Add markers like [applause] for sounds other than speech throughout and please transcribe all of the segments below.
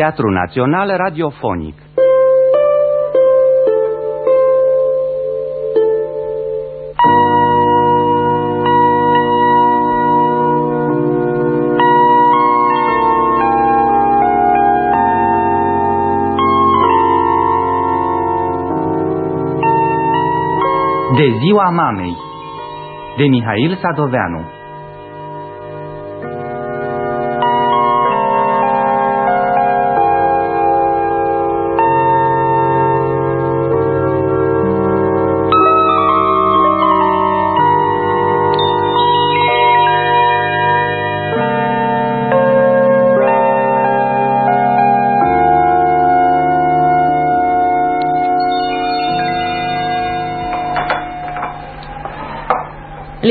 Teatru Național Radiofonic. De ziua mamei de Mihail Sadoveanu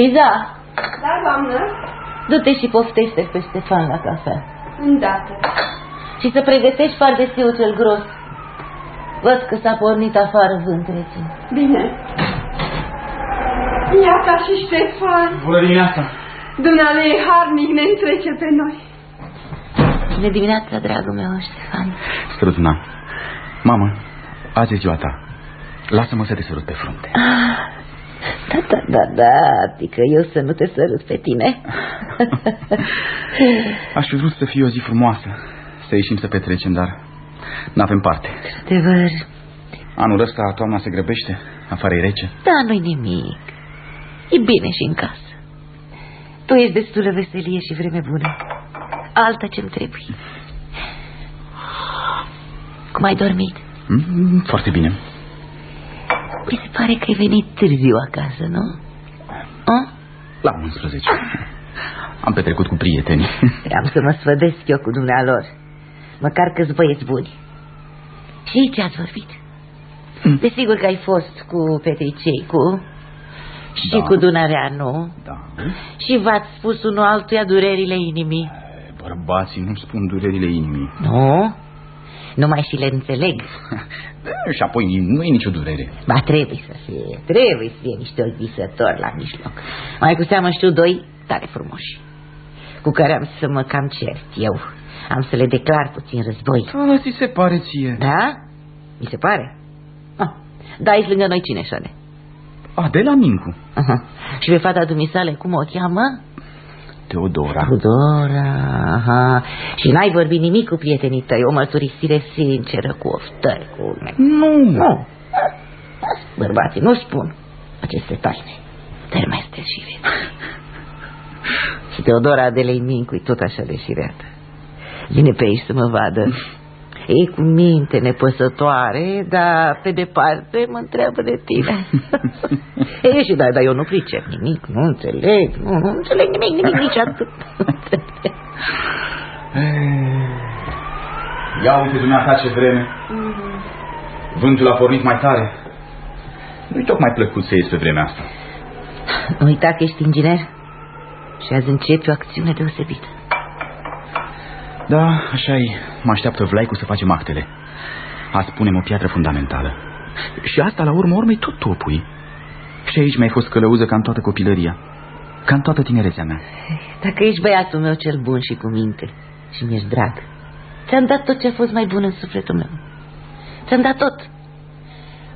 Liza, Da, doamnă? du-te și poftește pe Ștefan la cafea. Îndată. Și să pregătești pardesiul cel gros. Văd că s-a pornit afară vânt rece. Bine. Iată și Ștefan. Bună dimineața! Dumneale e harnic, ne întrece pe noi. Bună dimineața, dragul meu, Ștefan. Străzuna, mamă, azi e ziua ta. Lasă-mă să te sărut pe frunte. Ah, da, da, da, da, adică eu să nu te sărut pe tine. [laughs] Aș fi vrut să fie o zi frumoasă, să ieșim să petrecem, dar n-avem parte. Adevăr. Anul ăsta toamna se grăbește, afară e rece. Da, nu-i nimic. E bine și în casă. Tu ești destulă veselie și vreme bună. Alta ce-mi trebuie. Cum ai dormit? Mm, foarte bine. Mi se pare că ai venit târziu acasă, nu? A? La 11. Am petrecut cu prietenii. [laughs] Am să mă sfădesc eu cu dumnealor. Măcar că-s băieți buni. Și ce ați vorbit? Mm. Desigur că ai fost cu Petriceicu și Da. cu Dunareanu Da. și v-ați spus unul altuia durerile inimii. Bărbații nu spun durerile inimii. Nu? Numai și le înțeleg. [laughs] Și apoi nu e nicio durere. Ba trebuie să fie, trebuie să fie niște ochi visători la mijloc. Mai cu seamă știu doi tare frumoși, cu care am să mă cam cert eu. Am să le declar puțin război. Da, ți se pare ție. Da? Mi se pare? Ah, da, aici lângă noi cine șone? Adela Mincu. Aha. Și pe fata dumisale cum o cheamă? Teodora. Tudora, aha. Și n-ai vorbit nimic cu prietenii tăi, o mărturisire sinceră, cu oftări, cu... Nu. Nu. Bărbații nu spun aceste taine. Dar mai este și Și Teodora Adelei Mincu e tot așa de șireată. Vine pe aici să mă vadă. E cu minte nepăsătoare, dar pe departe mă întreabă de tine. [laughs] e și da, dar eu nu pricep nimic, nu înțeleg, nu, nu înțeleg nimic, nimic, nici atât. Ia uite dumneata ce vreme. Vântul a pornit mai tare. Nu-i tocmai plăcut să ies pe vremea asta. Nu uita că ești inginer și azi începi o acțiune deosebită. Da, așa e. Mă așteaptă Vlaicu să facem actele. Azi punem o piatră fundamentală. Și asta, la urmă urmei, tot tu o pui. Și aici mi-ai fost călăuză ca în toată copilăria. Ca în toată tinerețea mea. Dacă ești băiatul meu cel bun și cu minte și mi-ești drag, ți-am dat tot ce a fost mai bun în sufletul meu. Ți-am dat tot.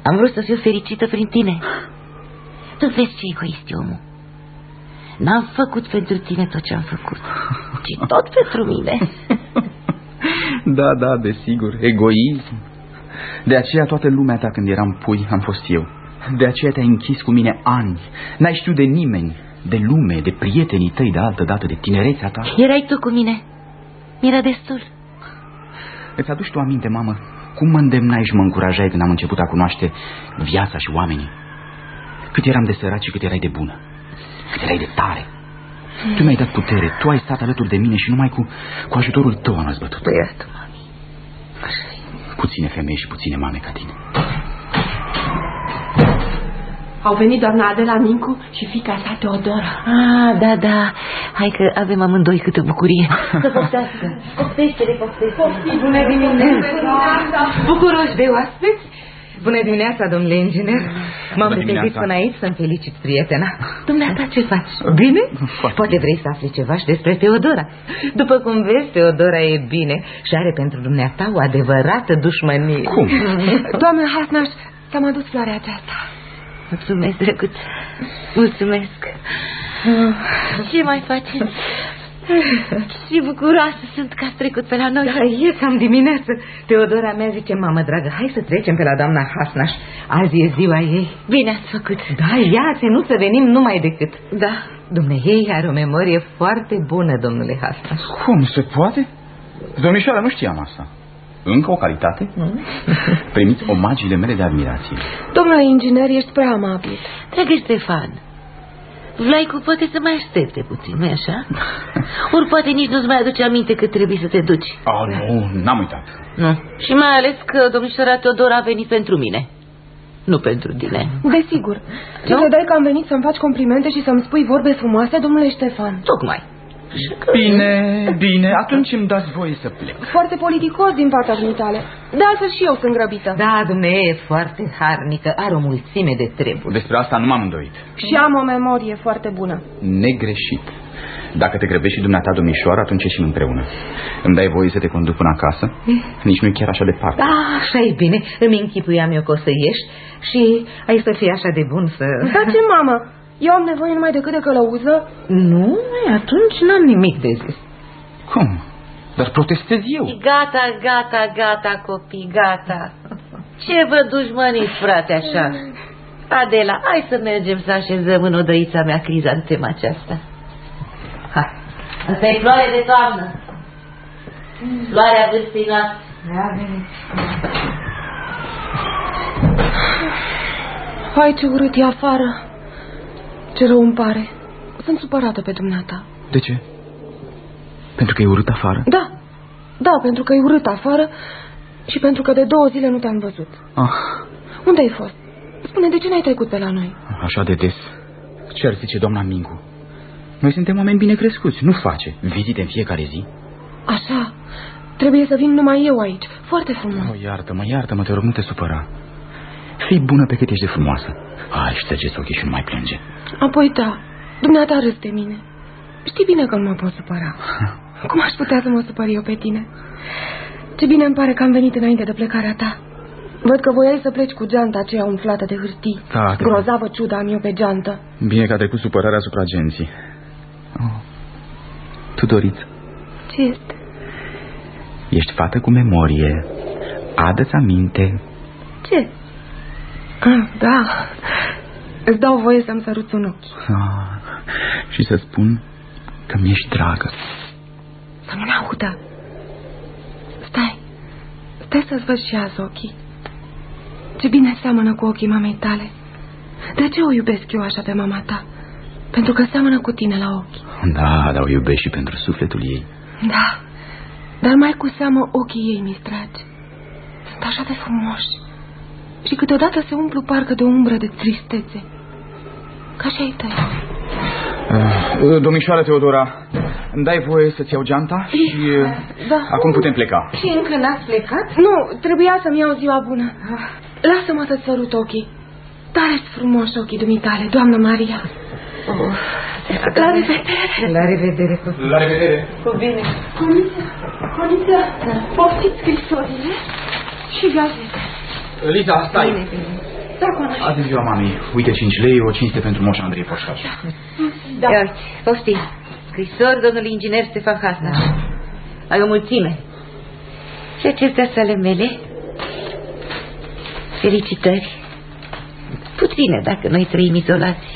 Am vrut să fiu fericită prin tine. Tu vezi ce egoist e omul. N-am făcut pentru tine tot ce am făcut, ci tot pentru mine. [laughs] Da, da, desigur, egoism. De aceea toată lumea ta când eram pui am fost eu. De aceea te-ai închis cu mine ani. N-ai știut de nimeni, de lume, de prietenii tăi de altă dată, de tinerețea ta. Erai tu cu mine. Mi-era destul. Îți aduci tu aminte, mamă, cum mă îndemnai și mă încurajai când am început a cunoaște viața și oamenii? Cât eram de sărat și cât erai de bună. Cât erai de tare. Tu mi-ai dat putere, tu ai stat alături de mine și numai cu, cu ajutorul tău am răzbătut. Băiatul, mami. Puține femei și puține mame ca tine. Au venit doamna Adela Mincu și fica sa Teodora. Ah, da, da. Hai că avem amândoi câtă bucurie. Să poftească. Poftește-le, [laughs] poftește Pofti, bună dimineața! Bucuroși de oaspeți? Bună dimineața, domnule inginer. M-am Bună pregătit dimineața. până aici să-mi felicit prietena. Dumneata, ce faci? Bine? Foarte Poate vrei să afli ceva și despre Teodora. După cum vezi, Teodora e bine și are pentru dumneata o adevărată dușmănie. Cum? [laughs] Doamnă Hasnaș, ți-am adus floarea aceasta. Mulțumesc, drăguț. Mulțumesc. Ce mai faceți? Și bucuroasă sunt că ați trecut pe la noi. Da, e cam dimineață. Teodora mea zice, mamă dragă, hai să trecem pe la doamna Hasnaș. Azi e ziua ei. Bine ați făcut. Da, ea a ținut să venim numai decât. Da. Domne, ei are o memorie foarte bună, domnule Hasnaș. Cum se poate? Domnișoara, nu știam asta. Încă o calitate? Primiți omagiile mele de admirație. Domnule inginer, ești prea amabil. Dragă Ștefan, Vlaicu poate să mai aștepte puțin, nu așa? Ori poate nici nu-ți mai aduce aminte că trebuie să te duci. Oh, nu, n-am uitat. Nu. Și mai ales că domnișoara Teodora a venit pentru mine. Nu pentru tine. Desigur. Ce Nu? credeai că am venit să-mi faci complimente și să-mi spui vorbe frumoase, domnule Ștefan? Tocmai. Bine, bine, atunci îmi dați voie să plec. Foarte politicos din partea dumitale. De altfel și eu sunt grăbită. Da, dumnee e foarte harnică, are o mulțime de treburi. Despre asta nu m-am îndoit. Și am o memorie foarte bună. Negreșit. Dacă te grăbești și dumneata, domnișoară, atunci ieșim împreună. Îmi dai voie să te conduc până acasă? Nici nu e chiar așa departe. Da, așa e bine. Îmi închipuiam eu că o să ieși și ai să fii așa de bun să... Dar ce, mamă? Eu am nevoie numai decât de călăuză? Nu, atunci n-am nimic de zis. Cum? Dar protestez eu. Gata, gata, gata, copii, gata. Ce vă dușmăniți, frate, așa? Adela, hai să mergem să așezăm în odăița mea crizantem aceasta. Hai. Asta e floare de toamnă. Floarea vârstei noastre. Hai, ce urât e afară. Ce rău îmi pare. Sunt supărată pe dumneata. De ce? Pentru că e urât afară? Da, da, pentru că e urât afară și pentru că de două zile nu te-am văzut. Ah, Unde ai fost? Spune, de ce n-ai trecut pe la noi? așa de des. Ce ar zice doamna Mingu? Noi suntem oameni bine crescuți, nu face. Vizite în fiecare zi. Așa, trebuie să vin numai eu aici. Foarte frumos. Oh, iartă-mă, iartă-mă, te rog, nu te supăra. Fii bună pe cât ești de frumoasă. Hai, ștergeți ochii și nu mai plânge. Apoi da, dumneata râs de mine. Știi bine că nu mă pot supăra. [laughs] Cum aș putea să mă supăr eu pe tine? Ce bine îmi pare că am venit înainte de plecarea ta. Văd că voiai să pleci cu geanta aceea umflată de hârtii. Da, da. Grozavă ciuda am eu pe geantă. Bine că a trecut supărarea asupra genții. Oh. Tudoriță, Ce este? ești fată cu memorie. Adă-ți aminte. Ce? Ah, da. Îți dau voie să-mi săruți un ochi. Ah, și să spun că mi-ești dragă. Să nu ne audă. Stai. Stai să-ți văd și azi ochii. Ce bine seamănă cu ochii mamei tale. De ce o iubesc eu așa pe mama ta? Pentru că seamănă cu tine la ochi. Da, dar o iubești și pentru sufletul ei. Da, dar mai cu seamă ochii ei mi dragi. Sunt așa de frumoși. Și câteodată se umplu parcă de o umbră de tristețe. Ca și ai tăi. Uh, domnișoară Teodora, îmi dai voie să-ți iau geanta și uh, Da. acum putem pleca. Și încă n-ați plecat? Nu, trebuia să-mi iau ziua bună. Lasă-mă să-ți sărut ochii. Tare frumoși ochii dumitale, doamnă Maria. La revedere. La revedere, copii. La revedere. Cu bine. Conița, Conița, poftiți scrisorile și gazete. Liza, stai. Bine, bine. Da, Conaș. Azi e ziua mamei. Uite 5 lei, o cinste pentru Moș Andrei Poșcaș. Da. Ia uite, poftim. Scrisori, domnul inginer Stefan Hasna. Ai o mulțime. Și acestea sunt ale mele. Felicitări. Puține, dacă noi trăim izolați.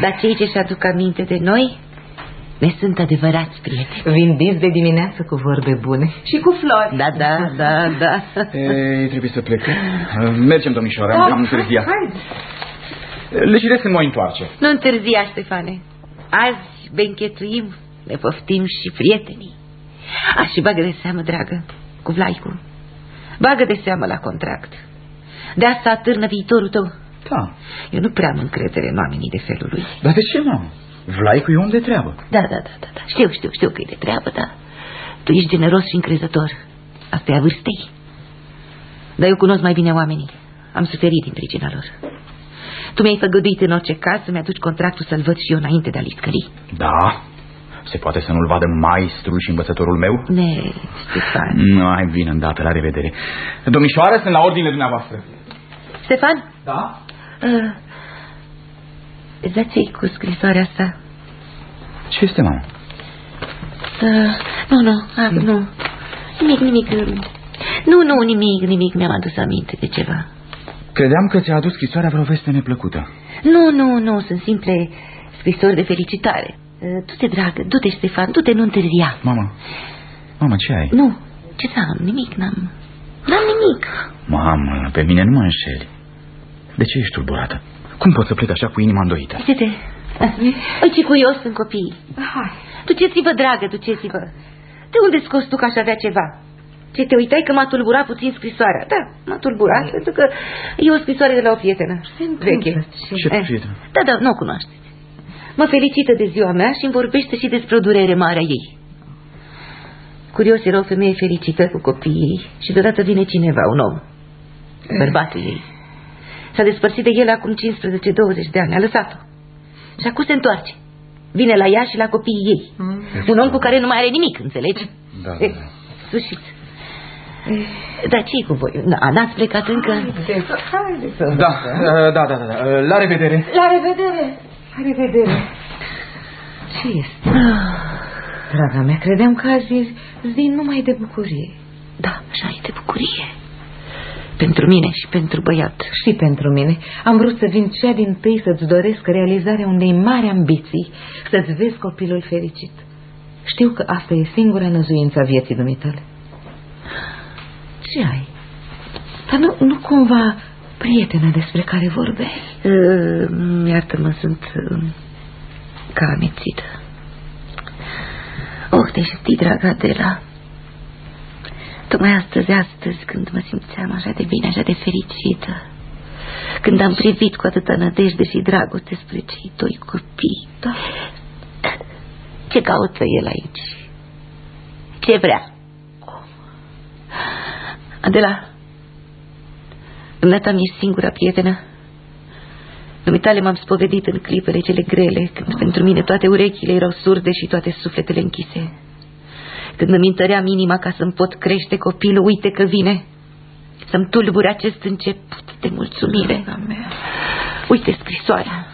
Dar cei ce-și aduc aminte de noi ne sunt adevărați prieteni. Vindiți de dimineață cu vorbe bune. Și cu flori. Da, da, da, da. Ei, trebuie să plec. Uh, Mergem, domnișoară, Da, am întârziat. Haide. Le ciresc când mă întoarce. Nu întârzia, Ștefane. Azi benchetuim, ne poftim și prietenii. Aș, și bagă de seamă, dragă, cu Vlaicu. Bagă de seamă la contract. De asta atârnă viitorul tău. Da. Eu nu prea am încredere în oamenii de felul lui. Dar de ce, mamă? Vlaicu e om de treabă. Da, da, da, da, da. Știu, știu, știu că e de treabă, da. Tu ești generos și încrezător. Asta e a vârstei. Dar eu cunosc mai bine oamenii. Am suferit din pricina lor. Tu mi-ai făgăduit în orice caz să-mi aduci contractul să-l văd și eu înainte de a-l iscări. Da? Se poate să nu-l vadă maestrul și învățătorul meu? Ne, Stefan. Nu, hai, vin îndată, la revedere. Domnișoară, sunt la ordine dumneavoastră. Stefan? Da? Uh, da ce cu scrisoarea asta? Ce este, mamă? Uh, nu, nu, ah, nu. Nimic, nimic. Nu, nu, nimic, nimic. Mi-am adus aminte de ceva. Credeam că ți-a adus scrisoarea vreo veste neplăcută. Nu, nu, nu, sunt simple scrisori de fericitare. Uh, Du-te, dragă, du-te, Ștefan, du-te, nu întârzia. Mamă, mamă, ce ai? Nu, ce să am? Nimic, n-am. N-am nimic. Mamă, pe mine nu mă înșeli. De ce ești tulburată? Cum poți să plec așa cu inima îndoită? Uite-te. Uite ce curios sunt copiii. Hai. Duceți-vă, dragă, duceți-vă. De unde scoți tu că aș avea ceva? Ce, te uitai că m-a tulburat puțin scrisoarea? Da, m-a tulburat, pentru că e o scrisoare de la o prietenă. Se întâmplă Veche. Ce Eh, prietenă? Da, da, nu o cunoașteți. Mă felicită de ziua mea și îmi vorbește și despre o durere mare a ei. Curios, era o femeie fericită cu copiii ei și deodată vine cineva, un om, bărbatul ei. S-a despărțit de el acum 15-20 de ani, a lăsat-o. Și acum se întoarce. Vine la ea și la copiii ei. Un om cu care nu mai are nimic, înțelegi? Da, Eh, da, da. Sfârșit. Dar ce cu voi? Na, N-ați plecat încă? Haide să... Da, da, da, da, da. La revedere. La revedere! La revedere! Ce este? Draga mea, credeam că azi e zi numai de bucurie. Da, așa e de bucurie. Pentru mine și pentru băiat. Și pentru mine. Am vrut să vin cea din tâi să-ți doresc realizarea unei mari ambiții, să-ți vezi copilul fericit. Știu că asta e singura năzuință a vieții dumitale. Ce ai? Dar nu, nu cumva prietena despre care vorbeai? Uh, Iartă-mă, sunt uh, ca amețită. Oh, te știi, draga Adela. Tocmai astăzi, astăzi, când mă simțeam așa de bine, așa de fericită, când am privit cu atâta nădejde și dragoste spre cei doi copii, ce caută el aici? Ce vrea? Adela, dumneata mi-e singura prietenă. Dumitale m-am spovedit în clipele cele grele, când pentru mine toate urechile erau surde și toate sufletele închise. Când îmi întăream inima ca să-mi pot crește copilul, uite că vine să-mi tulbure acest început de mulțumire. Draga mea. Uite scrisoarea.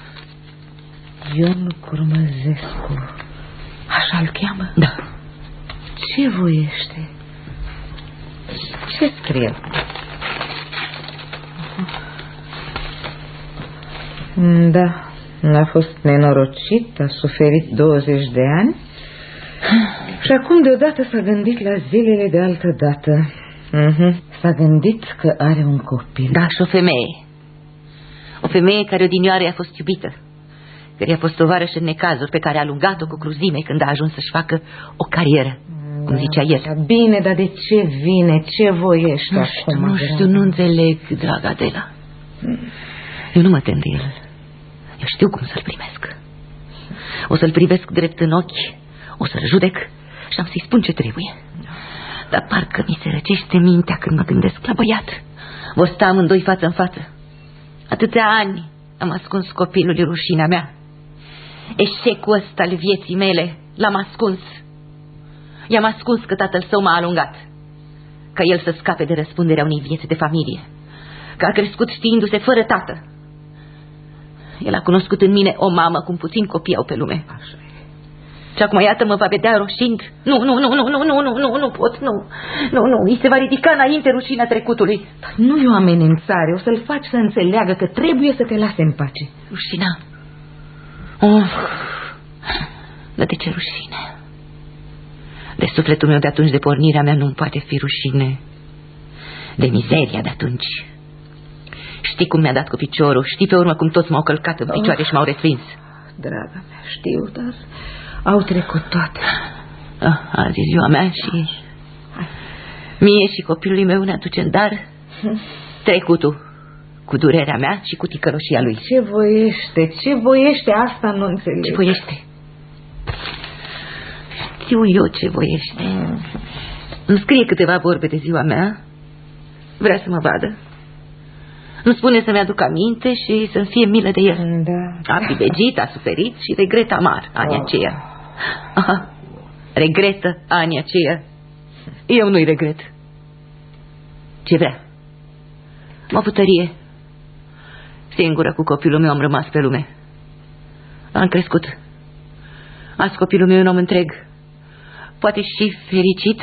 Ion Curmăzescu. Așa-l cheamă? Da. Ce voiește? Ce scrie? Da, a fost nenorocit, a suferit 20 de ani [humming] și acum deodată s-a gândit la zilele de altă dată. Mhm. S-a gândit că are un copil. Da, și o femeie. O femeie care odinioare a fost iubită, care i-a fost tovarăș în necazuri, pe care a alungat-o cu cruzime când a ajuns să-și facă o carieră, cum zicea el. Da, bine, dar de ce vine? Ce voiești Nu știu, acum? nu știu, nu înțeleg, draga Adela. Eu nu mă tem de el. Eu știu cum să-l primesc. O să-l privesc drept în ochi, o să-l judec și am să-i spun ce trebuie. Dar parcă mi se răcește mintea când mă gândesc la băiat. Vor sta amândoi față în față. Atâția ani am ascuns copilului rușinea mea. Eșecul ăsta al vieții mele l-am ascuns. I-am ascuns că tatăl său m-a alungat. Ca el să scape de răspunderea unei vieți de familie. Că a crescut știindu-se fără tată. El a cunoscut în mine o mamă cum puțin copii au pe lume. Așa e. Și acum iată mă va vedea roșind. Nu, nu, nu, nu, nu, nu, nu, nu, nu pot, nu. Nu, nu, îi se va ridica înainte rușinea trecutului. Dar nu e o amenințare, o să-l faci să înțeleagă că trebuie să te lase în pace. Rușina. Oh, dar de ce rușine? De sufletul meu de atunci, de pornirea mea, nu-mi poate fi rușine. De mizeria de atunci. Știi cum mi-a dat cu piciorul, știi pe urmă cum toți m-au călcat în picioare și m-au respins. Draga mea, știu, dar au trecut toate. Ah, azi e ziua mea și mie și copilului meu ne aduce în dar trecutul cu durerea mea și cu ticăloșia lui. Ce voiește, ce voiește, asta nu înțeleg. Ce voiește? Știu eu ce voiește. Îmi scrie câteva vorbe de ziua mea. Vrea să mă vadă. Nu spune să-mi aduc aminte și să-mi fie milă de el. Da. A privegit, a suferit și regret amar anii aceia. Aha, regretă anii aceia. Eu nu-i regret. Ce vrea? Mă putărie. Singură cu copilul meu am rămas pe lume. Am crescut. Azi copilul meu e un om întreg. Poate și fericit.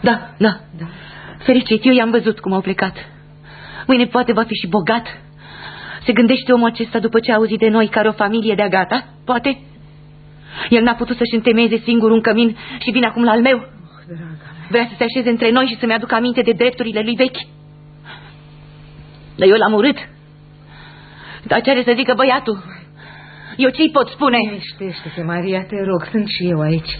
Da, da, Da. fericit. Eu i-am văzut cum au plecat. Mâine poate va fi și bogat. Se gândește omul acesta după ce a auzit de noi care o familie de-a gata? Poate? El n-a putut să-și întemeieze singur un cămin și vine acum la al meu. Oh, draga mea. Vrea să se așeze între noi și să-mi aducă aminte de drepturile lui vechi. Dar eu l-am urât. Dar ce are să zică băiatul? Eu ce-i pot spune? Liniștește-te, Maria, te rog, sunt și eu aici.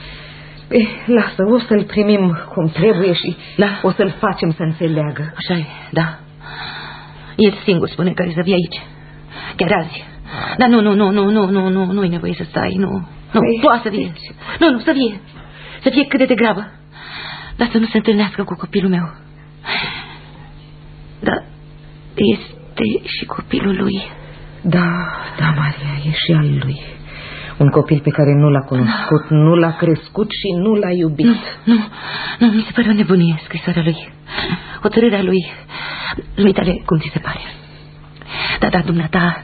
Eh, lasă, o să-l primim cum trebuie și Da. o să-l facem să înțeleagă. Așa e, da. El singur spune care să vii aici. Chiar azi. Dar nu, nu, nu, nu, nu, nu, nu, nu-i nevoie să stai, nu. Nu, Păi, poate să vie. Nu, nu, să vie. Să fie cât de degrabă. Dar să nu se întâlnească cu copilul meu. Dar este și copilul lui. Da, da, Maria, e și al lui. Un copil pe care nu l-a cunoscut, nu l-a crescut și nu l-a iubit. Nu, nu, nu, mi se pare o nebunie scrisoarea lui. Hotărârea lui. Dumitale, cum ți se pare? Da, da, dumneata,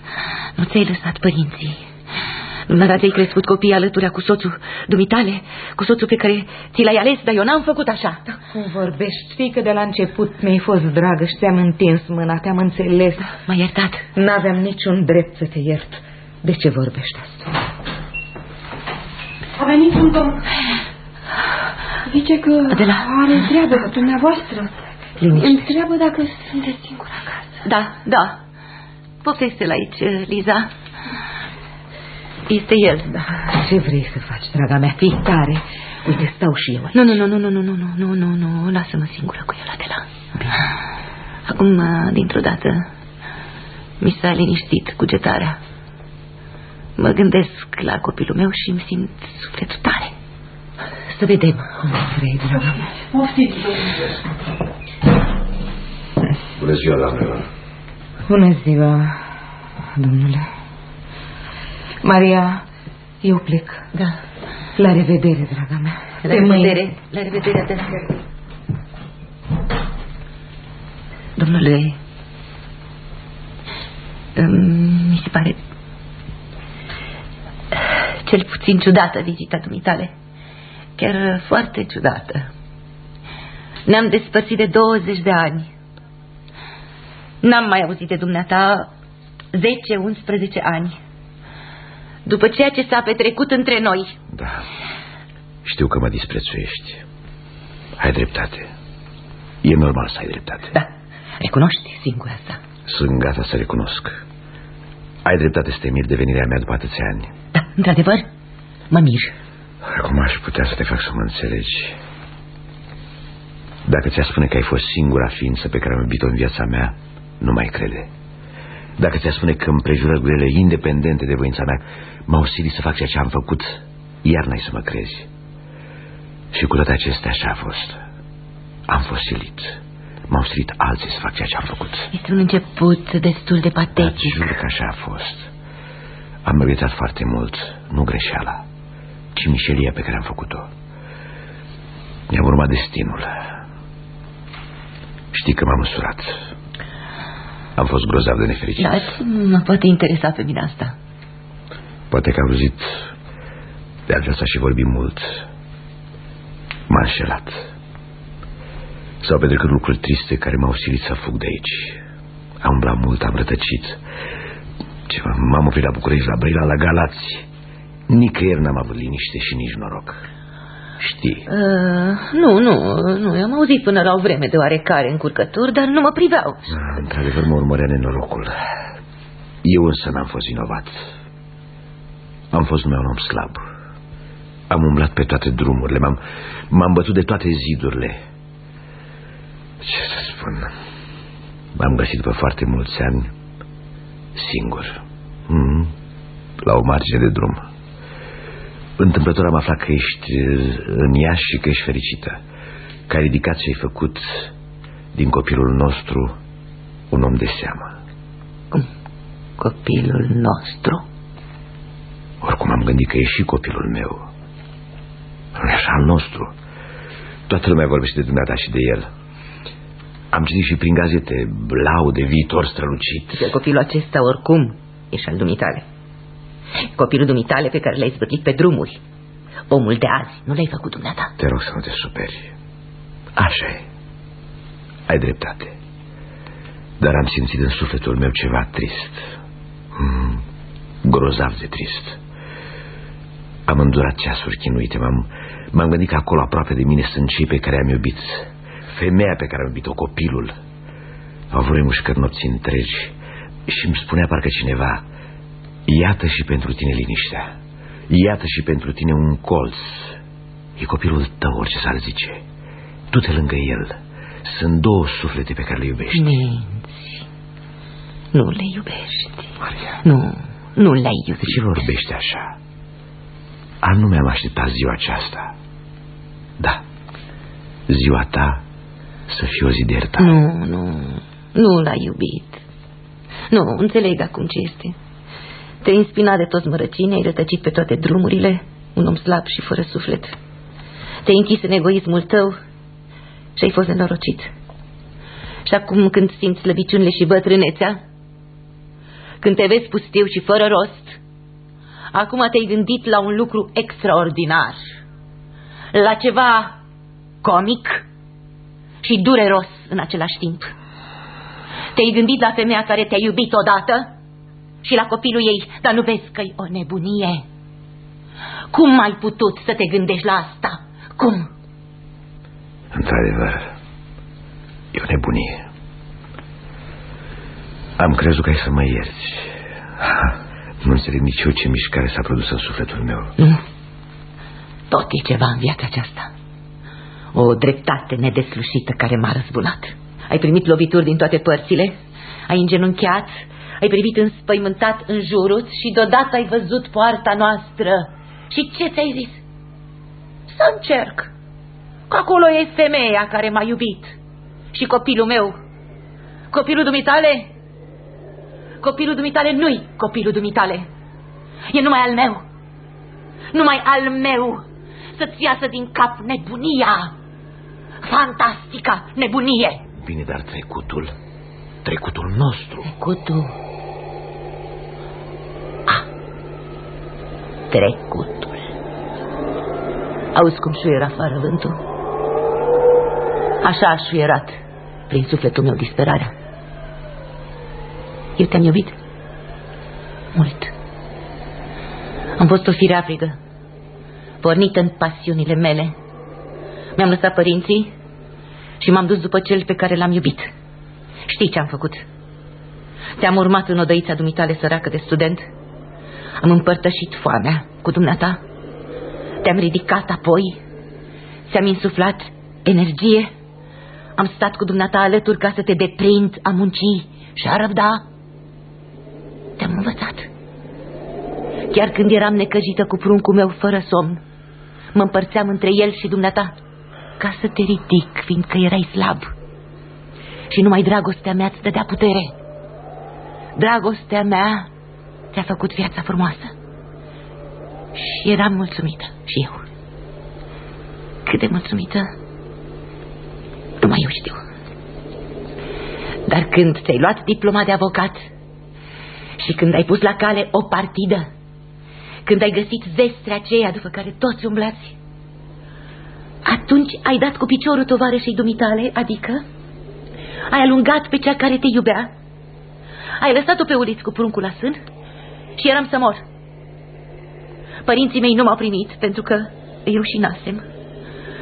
nu ți-ai lăsat părinții. Dumneata ți-ai crescut copiii alături cu soțul dumitale, cu soțul pe care ți l-ai ales, dar eu n-am făcut așa. Cum vorbești? Știi că de la început mi-ai fost dragă și ți-am întins mâna, te-am înțeles. M-ai iertat. N-aveam niciun drept să te iert. De ce vorbești asta? A venit un domn. Zice că Adela. are treabă cu dumneavoastră. Liniște. Întreabă dacă sunteți singură acasă. Da, da. Poftește-l aici, Liza. Este el. Da, ce vrei să faci, draga mea? Fii tare. Uite, stau și eu aici. Nu, nu, nu, nu, nu, nu, nu, nu, nu, nu, nu, lasă-mă singură cu el, Adela. Acum, dintr-o dată, mi s-a liniștit cugetarea. Mă gândesc la copilul meu și îmi simt sufletul tare. Să vedem cum vrei, draga mea. Poftiți, domnule. Bună ziua, doamnelor. Bună ziua, domnule. Maria, eu plec. Da. La revedere, draga mea. La Pe mâine. revedere, la revedere, Adela. Domnule, îmi- mi se pare cel puțin ciudată vizita dumitale. Chiar foarte ciudată. Ne-am despărțit de 20 de ani. N-am mai auzit de dumneata 10-11 ani. După ceea ce s-a petrecut între noi. Da. Știu că mă disprețuiești. Ai dreptate. E normal să ai dreptate. Da, recunoști singur asta. Sunt gata să recunosc. Ai dreptate să te miri de venirea mea după atâția ani. Da, într-adevăr, mă mir. Acum aș putea să te fac să mă înțelegi. Dacă ți-a spune că ai fost singura ființă pe care am iubit-o în viața mea, nu mai crede. Dacă ți-a spune că împrejurări grele, independente de voința mea, m-au silit să fac ceea ce am făcut, iar n-ai să mă crezi. Și cu toate acestea așa a fost. Am fost silit. M-au silit alții să fac ceea ce am făcut. Este un început destul de Dar patetic. jur că așa a fost. Am regretat foarte mult, nu greșeala, ci mișelia pe care am făcut-o. Mi-am urmat destinul. Știi că m-am însurat. Am fost grozav de nefericit. Da, mă poate interesa pe mine asta. Poate că am auzit de aceasta și vorbim mult. M-a înșelat. S-au petrecut lucruri triste care m-au silit să fug de aici. Am umblat mult, am rătăcit. Ce m-am oprit la București, la Brăila, la Galați. Nicăieri n-am avut liniște și nici noroc. Știi, Uh, nu, nu, nu, am auzit până la o vreme de oarecare încurcături, dar nu mă priveau. Da, într-adevăr mă urmărea nenorocul. Eu însă n-am fost vinovat. Am fost numai un om slab. Am umblat pe toate drumurile, m-am, m-am bătut de toate zidurile. Ce să spun? M-am găsit după foarte mulți ani singur. Mm, la o margine de drum. Întâmplător am aflat că ești uh, în Iași și că ești fericită. Că ai ridicat și ai făcut din copilul nostru un om de seamă. Cum? Copilul nostru? Oricum am gândit că e și copilul meu. Nu așa al nostru. Toată lumea vorbește de dumneata și de el. Am citit și prin gazete laude, viitor strălucit. De copilul acesta oricum e și al dumitale. Copilul dumitale pe care l-ai zbătit pe drumuri. Omul de azi, nu l-ai făcut dumneata. Te rog să nu te superi. Așa e. Ai dreptate. Dar am simțit în sufletul meu ceva trist. Mm, grozav de trist. Am îndurat ceasuri chinuite, m-am gândit că acolo aproape de mine sunt cei pe care am iubit. Femeia pe care am iubit-o, copilul. Au vrut mușcări nopți întregi și îmi spunea parcă cineva, iată și pentru tine liniștea, iată și pentru tine un colț. E copilul tău, orice s-ar zice. Tu te lângă el. Sunt două suflete pe care le iubești. Minți. Nu le iubești. Maria. Nu, nu le-ai iubit. De ce vorbești așa? Anume am așteptat ziua aceasta. Da, ziua ta să fie o zi de iertare. Nu, nu, nu l-ai iubit. Nu, înțeleg acum ce este. Te-ai inspinat de toți mărăcini, ai rătăcit pe toate drumurile, un om slab și fără suflet. Te-ai închis în egoismul tău și ai fost nenorocit. Și acum când simți slăbiciunile și bătrânețea, când te vezi pustiu și fără rost, acum te-ai gândit la un lucru extraordinar, la ceva comic și dureros în același timp. Te-ai gândit la femeia care te-a iubit odată și la copilul ei, dar nu vezi că e o nebunie? Cum ai putut să te gândești la asta? Cum? Într-adevăr, e o nebunie. Am crezut că ai să mă ierți. [laughs] Nu înțeleg nici eu ce mișcare s-a produs în sufletul meu. Nu. Tot e ceva în viața aceasta. O dreptate nedeslușită care m-a răzbunat. Ai primit lovituri din toate părțile, ai îngenunchiat, ai privit înspăimântat în jurul și deodată ai văzut poarta noastră. Și ce ți-ai zis? Să încerc. Că acolo e femeia care m-a iubit. Și copilul meu. Copilul dumitale? Copilul dumitale nu-i copilul dumitale. E numai al meu. Numai al meu. Să-ți iasă din cap nebunia. Fantastica nebunie. Bine, dar trecutul, trecutul nostru. Trecutul. Ah. Trecutul. Auzi cum șuiera afară vântul? Așa a șuierat prin sufletul meu disperarea. Eu te-am iubit mult. Am fost o fire afrigă, pornită în pasiunile mele. Mi-am lăsat părinții și m-am dus după cel pe care l-am iubit. Știi ce am făcut? Te-am urmat în odăița dumitale săracă de student. Am împărtășit foamea cu dumneata. Te-am ridicat apoi. Ți-am insuflat energie. Am stat cu dumneata alături ca să te deprind a munci și a răbda. Te-am învățat. Chiar când eram necăjită cu pruncul meu fără somn, mă împărțeam între el și dumneata ca să te ridic, fiindcă erai slab. Și numai dragostea mea îți dădea putere. Dragostea mea ți-a făcut viața frumoasă. Și eram mulțumită, și eu. Cât de mulțumită, numai eu știu. Dar când ți-ai luat diploma de avocat și când ai pus la cale o partidă, când ai găsit zestrea aceea după care toți umblați, atunci ai dat cu piciorul tovarășei dumitale, adică ai alungat pe cea care te iubea, ai lăsat-o pe uliți cu pruncul la sân și eram să mor. Părinții mei nu m-au primit pentru că îi rușinasem.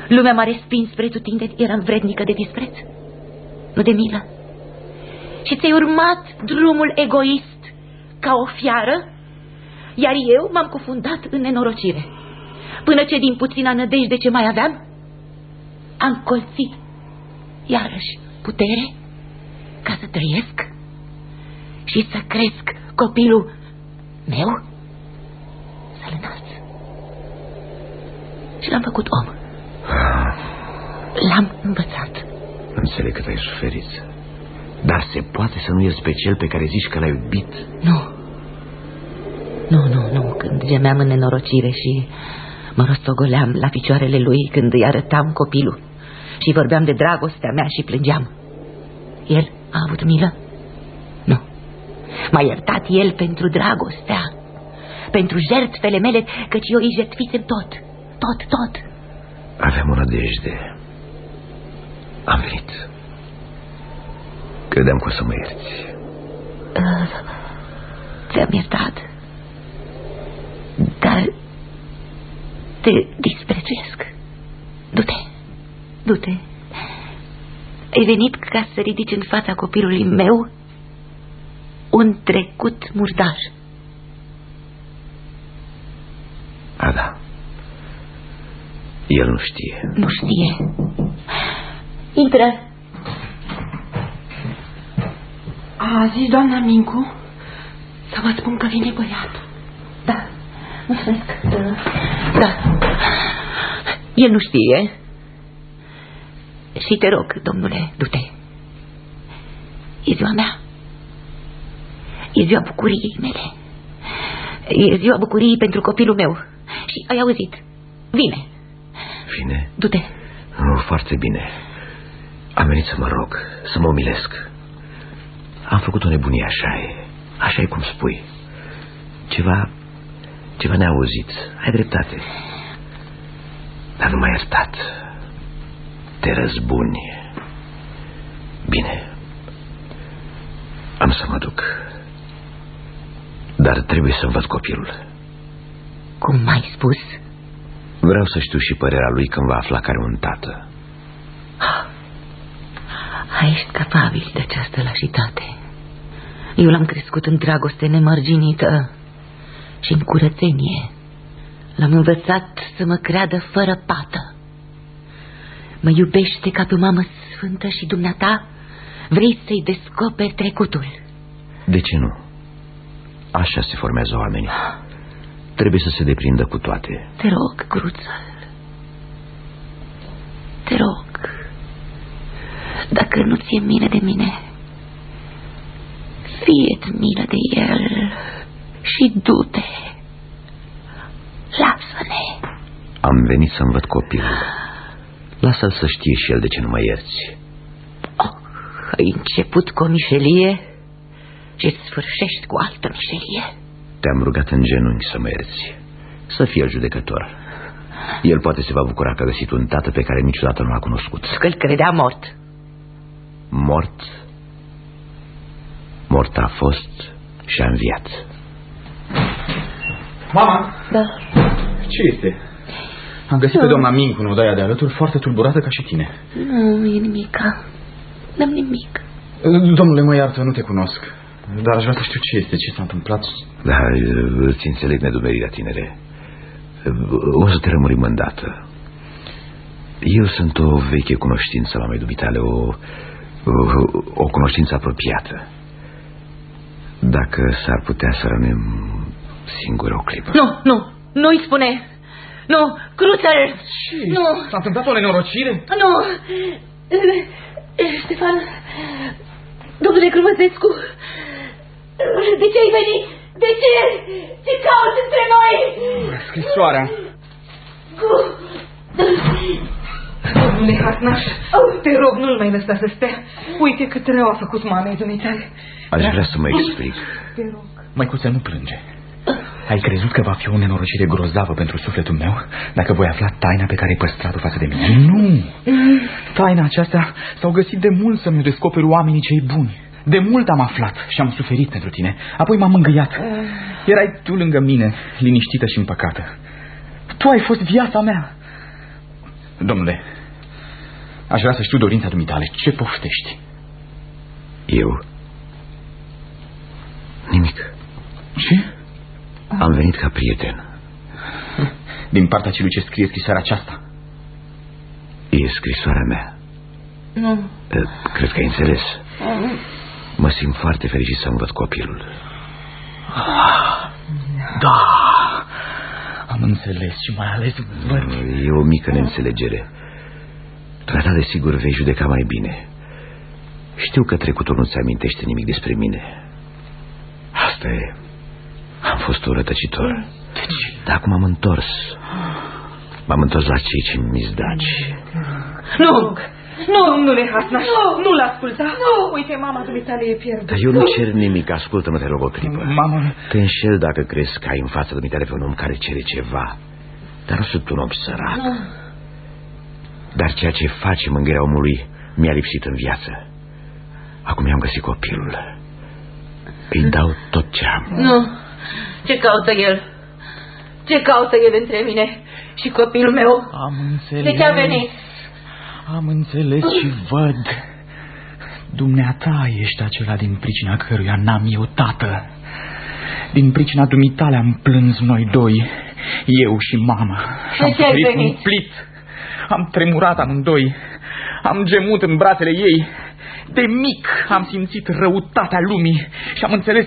Lumea m-a respins spre tutindeni, eram vrednică de dispreț, nu de milă. Și ți-ai urmat drumul egoist ca o fiară, iar eu m-am cufundat în nenorocire. Până ce din puțina nădejde ce mai aveam, am colțit iarăși putere ca să trăiesc și să cresc copilul meu, să-l înalț. Și l-am făcut om. L-am învățat. Înțeleg cât ai suferit. Dar se poate să nu ierți pe cel pe care zici că l-ai iubit? Nu. Nu, nu, nu. Când gemeam în nenorocire și mă rostogoleam la picioarele lui când îi arătam copilul și vorbeam de dragostea mea și plângeam. El a avut milă? Nu. M-a iertat el pentru dragostea, pentru jertfele mele, căci eu îi jertfisem tot, tot, tot. Aveam o nădejde. Am venit. Credeam că o să mă ierți. Uh, Ți-am iertat. Dar te disprețuiesc. Du-te, du-te. Ai venit ca să ridici în fața copilului meu un trecut murdar. A, da. El nu știe. Nu știe. Intră. A zis doamna Mincu să vă spun că vine băiatul. Da, mulțumesc. Da. El nu știe. Și te rog, domnule, du-te. E ziua mea. E ziua bucuriei mele. E ziua bucuriei pentru copilul meu. Și ai auzit. Vine. Vine? Du-te. Nu, foarte bine. Am venit să mă rog, să mă umilesc. Am făcut o nebunie, așa e. Așa e cum spui. Ceva, ceva neauzit. Ai dreptate. Dar nu m-ai iertat. Te răzbuni. Bine. Am să mă duc. Dar trebuie să văd copilul. Cum m-ai spus? Vreau să știu și părerea lui când va afla care un tată. Ești capabil de această lașitate. Eu l-am crescut în dragoste nemărginită și în curățenie. L-am învățat să mă creadă fără pată. Mă iubește ca pe o mamă sfântă și dumneata vrei să-i descoperi trecutul. De ce nu? Așa se formează oamenii. Trebuie să se deprindă cu toate. Te rog, Cruțăl. Te rog. Dacă nu ți-e milă de mine, fie-ți milă de el și du-te. Lasă-ne. Am venit să-mi văd copilul. Lasă-l să știe și el de ce nu mă ierți. Oh, ai început cu o mișelie și sfârșești cu altă mișelie. Te-am rugat în genunchi să mă ierți. Să fie el judecător. El poate se va bucura că a găsit un tată pe care niciodată nu l-a cunoscut. Că-l credea mort. Mort? Mort a fost și a înviat. Mama! Da. Ce este? Am găsit pe doamna Mincu în odaia de alături, foarte tulburată ca și tine. Nu e nimica. N-am nimic. Domnule, mă iartă, nu te cunosc. Dar aș vrea să știu ce este, ce s-a întâmplat. Da, îți înțeleg nedumerirea, tinere. O să te rămurim îndată. Eu sunt o veche cunoștință la mai dubitale, o, o, o cunoștință apropiată. Dacă s-ar putea să rămânem singuri o clipă. Nu, nu, nu-i spune. Nu, Cruțel! Ce? Nu! S-a întâmplat o nenorocire? Nu! Ștefan, domnule Crumăzescu, de ce ai venit? De ce? Ce cauți între noi? Scrisoarea. Domnule Harnaș, te rog, nu-l mai lăsa să stea. Uite cât rău a făcut mamei dumitale. Aș vrea să mă explic. Te rog. Măicuță, nu plânge. Ai crezut că va fi o nenorocire grozavă pentru sufletul meu dacă voi afla taina pe care ai păstrat-o față de mine? Nu! Taina aceasta s-au găsit de mult să-mi descoperi oamenii cei buni. De mult am aflat și am suferit pentru tine. Apoi m-am mângâiat. Erai tu lângă mine, liniștită și împăcată. Tu ai fost viața mea. Domnule, aș vrea să știu dorința dumitale. Ce poftești? Eu? Nimic. Ce? Am venit ca prieten. Din partea celui ce scrie scrisoarea aceasta. E scrisoarea mea. Nu. Cred că ai înțeles. Mă simt foarte fericit să-mi văd copilul. Da, am înțeles și mai ales văd. E o mică neînțelegere. Trata de sigur vei judeca mai bine. Știu că trecutul nu-ți amintește nimic despre mine. Asta e. Am fost o rătăcitor. Deci? Dar acum am întors. M-am întors la cei ce mi zdaci. Nu, nu, nu le hasnaș, nu, nu-l asculta. Nu. Uite, mama dumitale e pierdută. Dar eu nu cer nimic, ascultă-mă, te rog o clipă. Mamă... Te înșel dacă crezi că ai în fața dumitale pe un om care cere ceva. Dar nu sunt un om sărac. Nu. Dar ceea ce face mângâierea omului mi-a lipsit în viață. Acum i-am găsit copilul. Îi dau tot ce am. Nu. Ce caută el? Ce caută el între mine și copilul meu? Am înțeles. De ce a venit? Am înțeles și văd. Dumneata ești acela din pricina căruia n-am eu tată. Din pricina dumitale am plâns noi doi, eu și mama. Și am suferit cumplit. Am tremurat amândoi. Am gemut în brațele ei. De mic am simțit răutatea lumii și am înțeles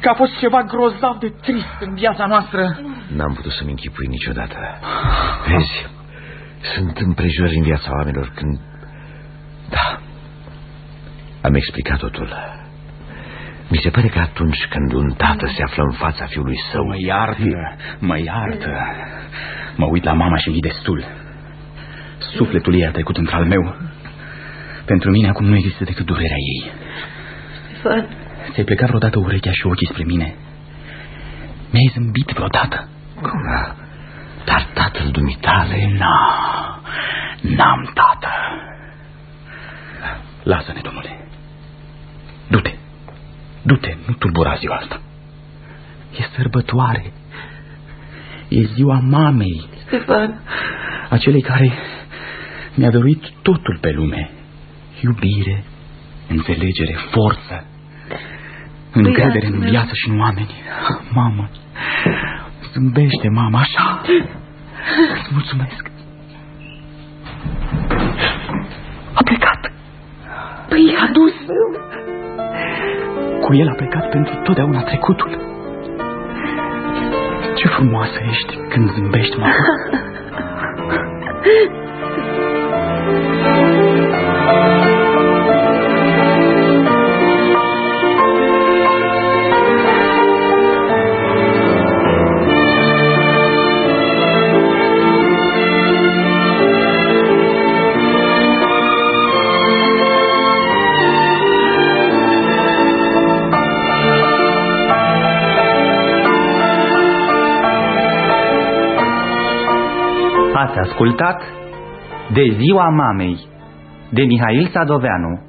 că a fost ceva grozav de trist în viața noastră. N-am putut să-mi închipui niciodată. Vezi, sunt împrejurări în viața oamenilor când... Da, am explicat totul. Mi se pare că atunci când un tată se află în fața fiului său... Mă iartă, mă iartă. Mă uit la mama și mi destul. Sufletul ei a trecut într-al meu. Pentru mine acum nu există decât durerea ei. Stefan... Ți-ai plecat vreodată urechea și ochii spre mine? Mi-ai zâmbit vreodată? Cum da? Dar tatăl dumitale... Na, n-am tată. Lasă-ne, domnule. Du-te. Du-te, nu tulbura ziua asta. E sărbătoare. E ziua mamei. Stefan. Acelei care mi-a dăruit totul pe lume. Iubire, înțelegere, forță, încredere în viață și în oameni. Mamă, zâmbește, mama, așa. Îți mulțumesc. A plecat. Păi a dus. Cu el a plecat pentru totdeauna trecutul. Ce frumoasă ești când zâmbești, mama. [laughs] Ați ascultat De ziua mamei de Mihail Sadoveanu.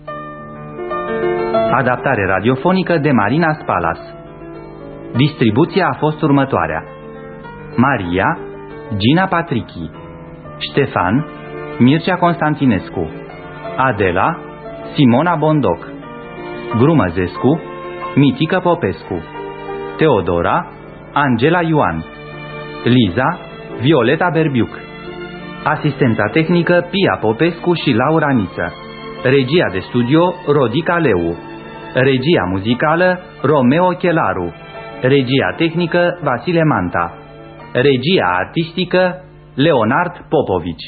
Adaptare radiofonică de Marina Spalas. Distribuția a fost următoarea. Maria Gina Patrichi Ștefan Mircea Constantinescu Adela Simona Bondoc Grumăzescu Mitică Popescu Teodora Angela Ioan Liza Violeta Berbiuc Asistența tehnică Pia Popescu și Laura Niță. Regia de studio Rodica Leu. Regia muzicală Romeo Chelaru. Regia tehnică Vasile Manta. Regia artistică Leonard Popovici